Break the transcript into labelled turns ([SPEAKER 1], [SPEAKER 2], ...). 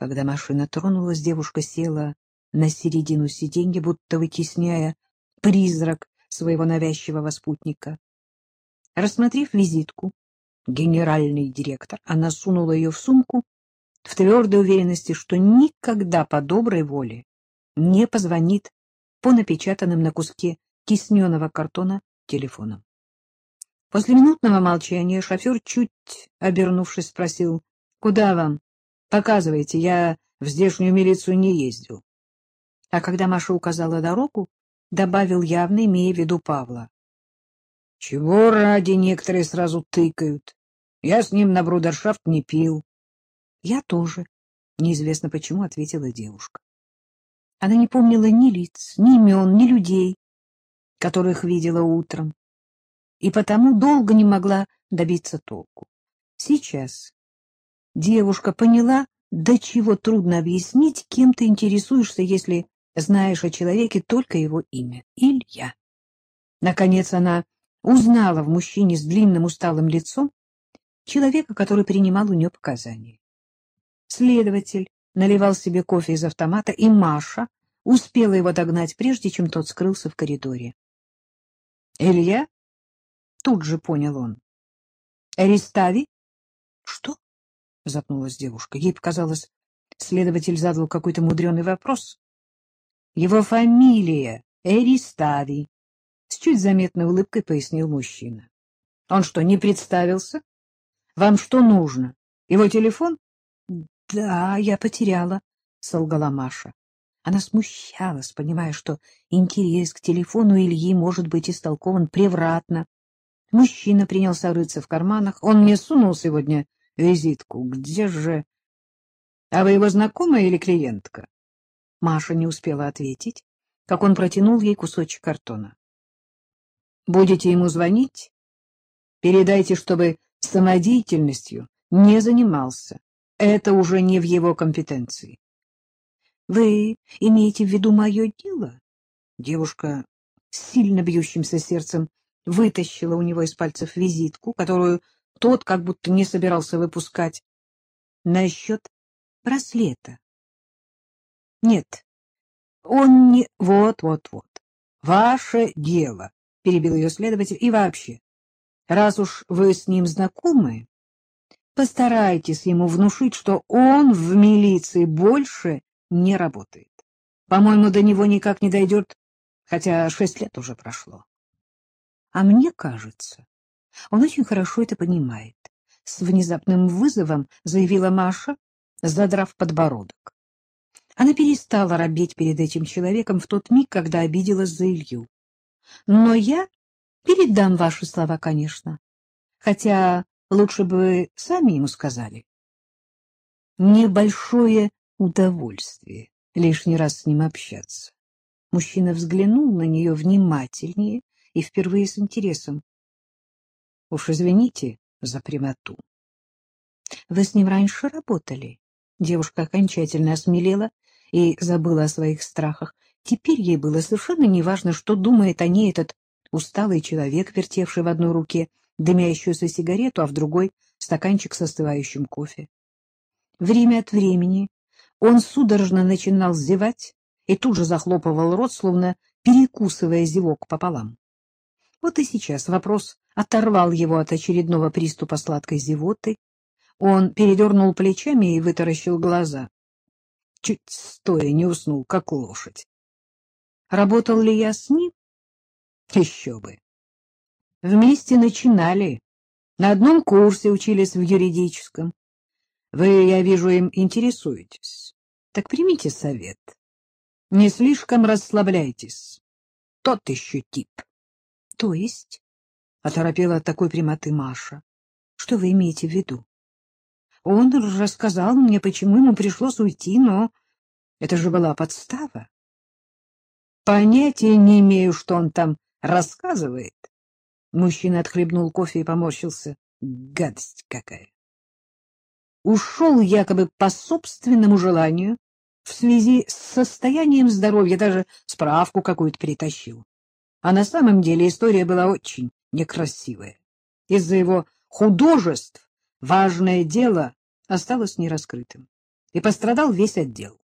[SPEAKER 1] Когда машина тронулась, девушка села на середину сиденья, будто вытесняя призрак своего навязчивого спутника. Рассмотрев визитку, генеральный директор, она сунула ее в сумку в твердой уверенности, что никогда по доброй воле не позвонит по напечатанным на куске кисненого картона телефонам. После минутного молчания шофер, чуть обернувшись, спросил, — Куда вам? Показывайте, я в здешнюю милицию не ездил. А когда Маша указала дорогу, добавил явно, имея в виду Павла. — Чего ради некоторые сразу тыкают? Я с ним на брудершафт не пил. — Я тоже, — неизвестно почему, — ответила девушка. Она не помнила ни лиц, ни имен, ни людей, которых видела утром, и потому долго не могла добиться толку. Сейчас девушка поняла, до чего трудно объяснить, кем ты интересуешься, если знаешь о человеке только его имя — Илья. Наконец она узнала в мужчине с длинным усталым лицом человека, который принимал у нее показания. Следователь наливал себе кофе из автомата, и Маша успела его догнать, прежде чем тот скрылся в коридоре. — Илья? — тут же понял он. — Эристави? — Что? — запнулась девушка. Ей показалось, следователь задал какой-то мудреный вопрос. — Его фамилия Эристави, — с чуть заметной улыбкой пояснил мужчина. — Он что, не представился? Вам что нужно? Его телефон? — Да, я потеряла, — солгала Маша. Она смущалась, понимая, что интерес к телефону Ильи может быть истолкован превратно. Мужчина принялся рыться в карманах. Он мне сунул сегодня визитку. Где же... А вы его знакомая или клиентка? Маша не успела ответить, как он протянул ей кусочек картона. Будете ему звонить? Передайте, чтобы самодеятельностью не занимался. Это уже не в его компетенции. Вы имеете в виду мое дело? Девушка с сильно бьющимся сердцем вытащила у него из пальцев визитку, которую тот как будто не собирался выпускать. Насчет браслета. Нет, он не... Вот-вот-вот. Ваше дело, — перебил ее следователь, — и вообще, раз уж вы с ним знакомы, постарайтесь ему внушить, что он в милиции больше не работает. По-моему, до него никак не дойдет, хотя шесть лет уже прошло. А мне кажется, он очень хорошо это понимает. С внезапным вызовом заявила Маша, задрав подбородок. Она перестала робеть перед этим человеком в тот миг, когда обиделась за Илью. Но я передам ваши слова, конечно. Хотя лучше бы сами ему сказали. Небольшое удовольствие лишний раз с ним общаться. Мужчина взглянул на нее внимательнее и впервые с интересом. — Уж извините за прямоту. — Вы с ним раньше работали? Девушка окончательно осмелела и забыла о своих страхах. Теперь ей было совершенно неважно, что думает о ней этот усталый человек, вертевший в одной руке дымящуюся сигарету, а в другой — стаканчик с остывающим кофе. Время от времени он судорожно начинал зевать и тут же захлопывал рот, словно перекусывая зевок пополам. Вот и сейчас вопрос оторвал его от очередного приступа сладкой зевоты. Он передернул плечами и вытаращил глаза. Чуть стоя не уснул, как лошадь. Работал ли я с ним? Еще бы. Вместе начинали. На одном курсе учились в юридическом. Вы, я вижу, им интересуетесь. Так примите совет. Не слишком расслабляйтесь. Тот еще тип. — То есть? — оторопела от такой прямоты Маша. — Что вы имеете в виду? Он рассказал мне, почему ему пришлось уйти, но это же была подстава. Понятия не имею, что он там рассказывает. Мужчина отхлебнул кофе и поморщился. Гадость какая! Ушел якобы по собственному желанию, в связи с состоянием здоровья, даже справку какую-то притащил. А на самом деле история была очень некрасивая. Из-за его художеств важное дело осталось нераскрытым. и пострадал весь отдел.